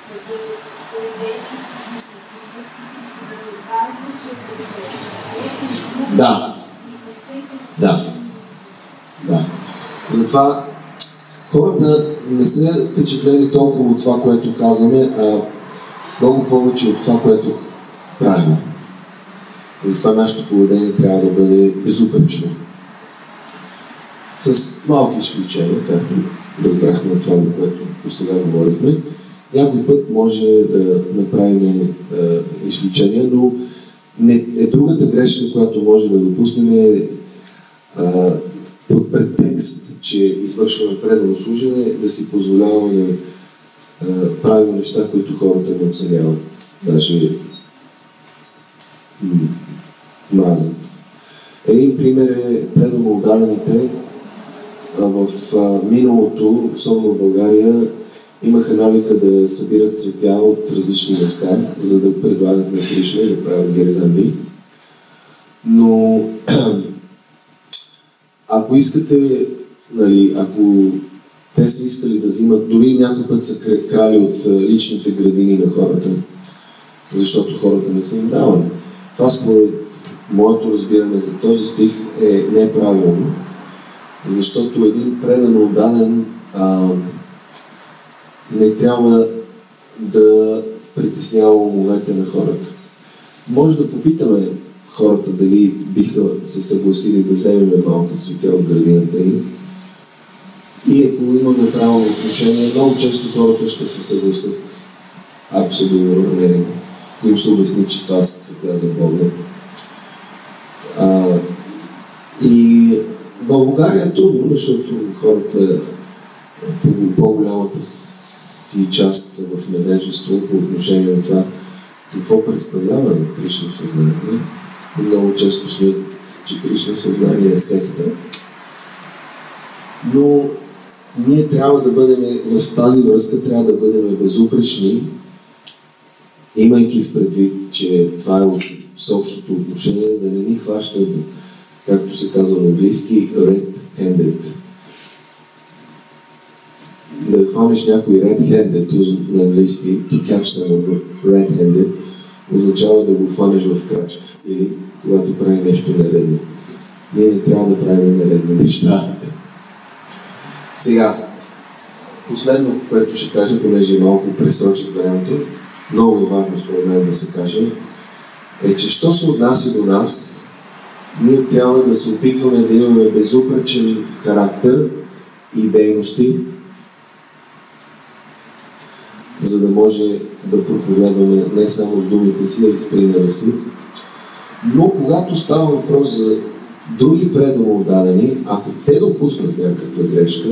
с, с поведението си, с постъпките си да доказва, че е добре. Да, И с скрито си. Да. да. Затова хората не са впечатлени толкова от това, което казваме, а много повече от това, което правим. И затова нашето поведение трябва да бъде безупречно. С малки изключения, както разбрахме от това, което до сега говорихме. Някой път може да направим е, изключения, но не, е другата грешка, която може да допуснем е а, под претекст, че извършваме предано служене, да си позволяваме да а, правим неща, които хората не оценяват. Даже мразят. Един пример е предано отдадените в миналото, особено в България, имаха навика да събират цветя от различни места, за да предлагат на Кришна и да правят гирданди. Но ако искате, нали, ако те са искали да взимат, дори някой път са кра- крали от а, личните градини на хората, защото хората не са им давали. Това според моето разбиране за този стих е неправилно, защото един предано отдаден а, не трябва да притеснява умовете на хората. Може да попитаме хората дали биха се съгласили да вземем малко цветя от градината им. И ако имаме правилно отношение, много често хората ще се съгласят, ако са добронамерени. Им се обясни, че това са цветя за Бога. А, и в България е трудно, защото хората по по-голямата си част са в невежество по отношение на това какво представлява Кришна съзнание. Много често смятат, че Кришна съзнание е секта. Но ние трябва да бъдем, в тази връзка трябва да бъдем безупречни, имайки в предвид, че това е от всеобщото отношение, да не ни хваща, както се казва на английски, red-handed да хванеш някой red-handed, на английски, to catch someone red-handed, означава да го хванеш в крачка или когато прави нещо нередно. Ние не трябва да правим нередни неща. Сега, последно, което ще кажа, понеже малко пресрочих времето, много е важно според мен да се каже, е, че що се отнася до нас, ние трябва да се опитваме да имаме безупречен характер и дейности, за да може да проповядваме не само с думите си, а и с примера си. Но когато става въпрос за други предомодадени, ако те допуснат някаква грешка,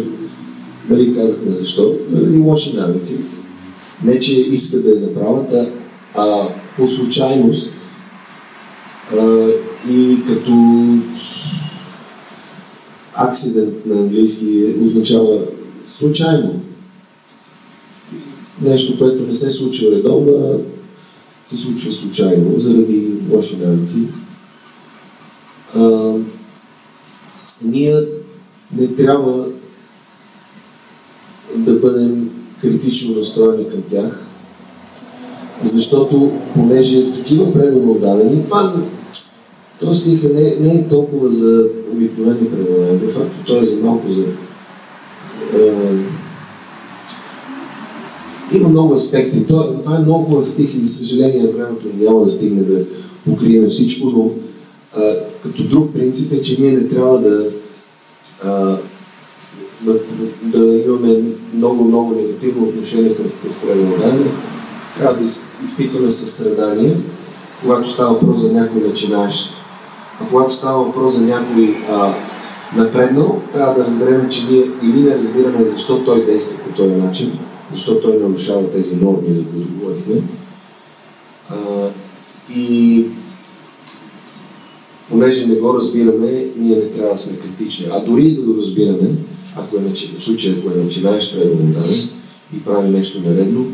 нали казахме защо, заради лоши навици, не че искат да я направят, а, по случайност а, и като акцидент на английски означава случайно. Нещо, което не се случва редовно, се случва случайно, заради лоши навици. А, ние не трябва да бъдем критично настроени към тях, защото понеже такива предано дадени, това този стих е не, не е толкова за обикновени предавания, де факто той е за малко за... Е, има много аспекти. Това, това е много хубав стих и за съжаление времето няма да стигне да покрием всичко, но като друг принцип е, че ние не трябва да, а, да, да имаме много, много негативно отношение към такъв предаване. Трябва да изпитваме състрадание, когато става въпрос за някой начинаещ а когато става въпрос за някой а, напреднал, трябва да разберем, че ние или не разбираме защо той действа по този начин, защо той нарушава тези норми, за които говорихме. И понеже не го разбираме, ние не трябва да сме критични. А дори да го разбираме, ако е, в случая, ако е начинаеш предаване и прави нещо наредно,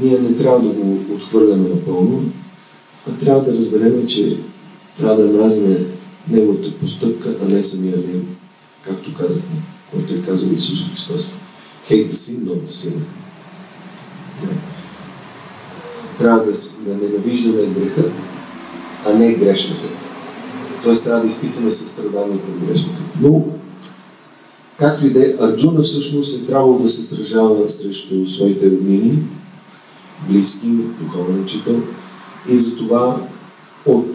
ние не трябва да го отхвърляме напълно, а трябва да разберем, че трябва да мразиме неговата постъпка, а не самия него, както казахме, което е казал Исус Христос. Hate the sin, not the sin. Трябва да, да ненавиждаме греха, а не грешната. Тоест трябва да изпитваме състрадание към грешната. Но, както и да е, Арджуна всъщност е трябвало да се сражава срещу своите роднини, близки, духовен учител, и затова от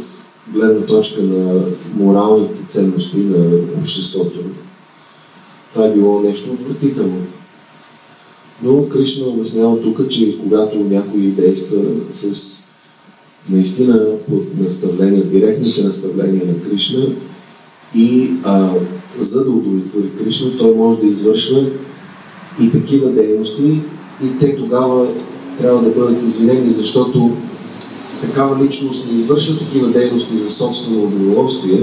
гледна точка на моралните ценности на обществото. Това е било нещо отвратително. Но Кришна обяснява тук, че когато някой действа с наистина под наставление, директните наставления на Кришна и а, за да удовлетвори Кришна, той може да извършва и такива дейности и те тогава трябва да бъдат извинени, защото такава личност не извършва такива дейности за собствено удоволствие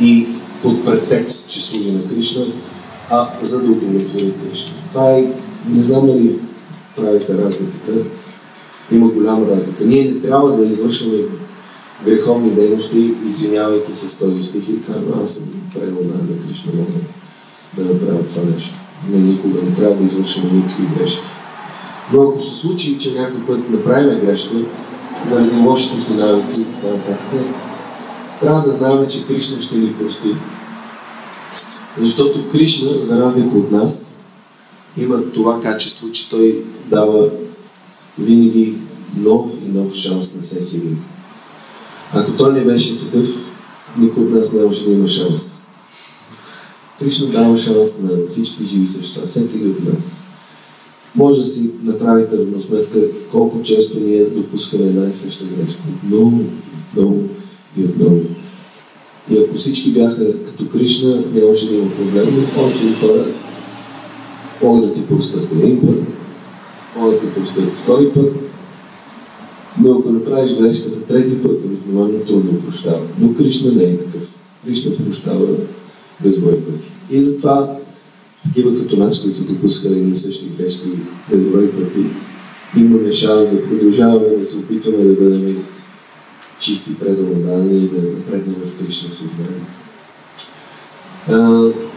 и под претекст, че служи на Кришна, а за да удовлетвори Кришна. Това е, не знам дали правите разликата, има голяма разлика. Ние не трябва да извършваме греховни дейности, извинявайки се с този стих и казвам, аз съм предал на Кришна, мога да направя това нещо. Не никога не трябва да извършваме никакви грешки. Но ако се случи, че някой път направим грешка, заради лошите си навици. Трябва да знаем, че Кришна ще ни прости. Защото Кришна, за разлика от нас, има това качество, че той дава винаги нов и нов шанс на всеки един. Ако той не беше такъв, никой от нас нямаше да има шанс. Кришна дава шанс на всички живи същества, всеки от нас може да си направите равносметка колко често ние допускаме една и съща грешка. Много, много и отново. И ако всички бяха като Кришна, нямаше да има проблем, но повече хора могат да ти простят един път, да ти простят втори път, но ако направиш грешката трети път, обикновено трудно прощава. Но Кришна не е такъв. Кришна прощава безброй пъти. И затова такива като нас, които допускали на същи грешки безброй пъти, имаме шанс да продължаваме да се опитваме да бъдем чисти предаводани и да напреднем в Кришна съзнание.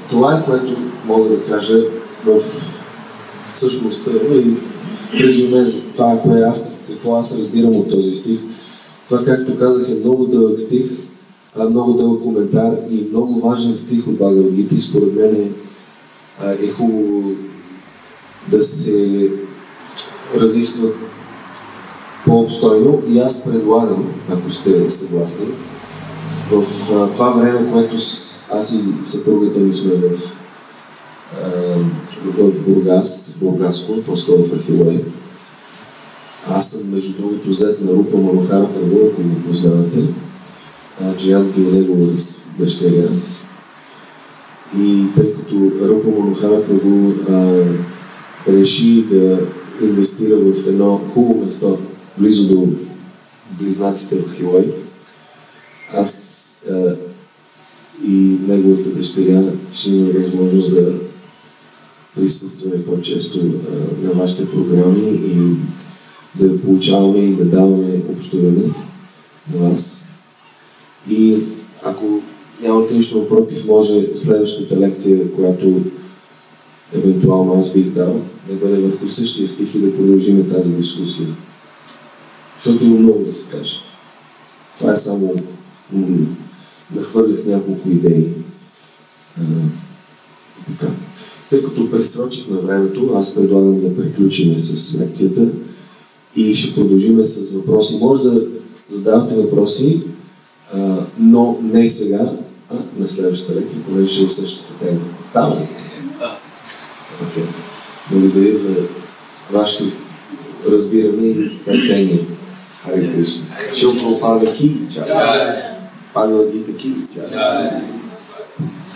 Това е което мога да кажа в същността и резюме за това, кое аз, какво аз разбирам от този стих. Това, както казах, е много дълъг стих, много дълъг коментар и много важен стих от Багавгити. Според мен е е хубаво да се разисква по-обстойно и аз предлагам, ако сте съгласни, в това време, което аз и съпругата ми сме в, в Бургас, Бургаско, по-скоро в Архилой, Аз съм, между другото, зет на Рупа Манохара Прабу, ако го познавате. А, Джиянти е негова дъщеря. И тъй като Рупа Манохара а, реши да инвестира в едно хубаво место, близо до близнаците в Хилой, аз а, и неговата дъщеря ще имаме възможност да присъстваме по-често на вашите програми и да получаваме и да даваме общуване на вас. И ако нямате нищо против, може следващата лекция, която евентуално аз бих дал, да бъде върху същия стих и да продължим тази дискусия. Защото има много да се каже. Това е само нахвърлях няколко идеи. А, така. Тъй като пресрочихме времето, аз предлагам да приключим с лекцията и ще продължим с въпроси. Може да задавате въпроси, а, но не сега, а на следващата лекция, понеже ще е същата тема. Става ли? Става. Okay. Благодаря за вашето разбиране и търпение. Хари Кришна. Шилпро Павел Ки, чай. Павел Гита Ки, чай.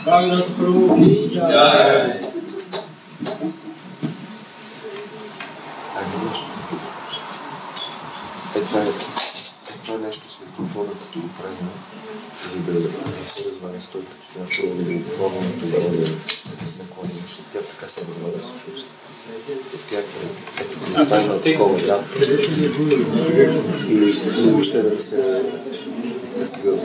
Бхагават Прабhu ки джай. Джай. Е, това е, е, това е нещо с микрофона, като го правим, за да не се разваля стойката. Трябва първо да го пробваме тогава да наклоним, защото тя така се разваля всъщност. Тя е това има такова, да. И въобще да не се да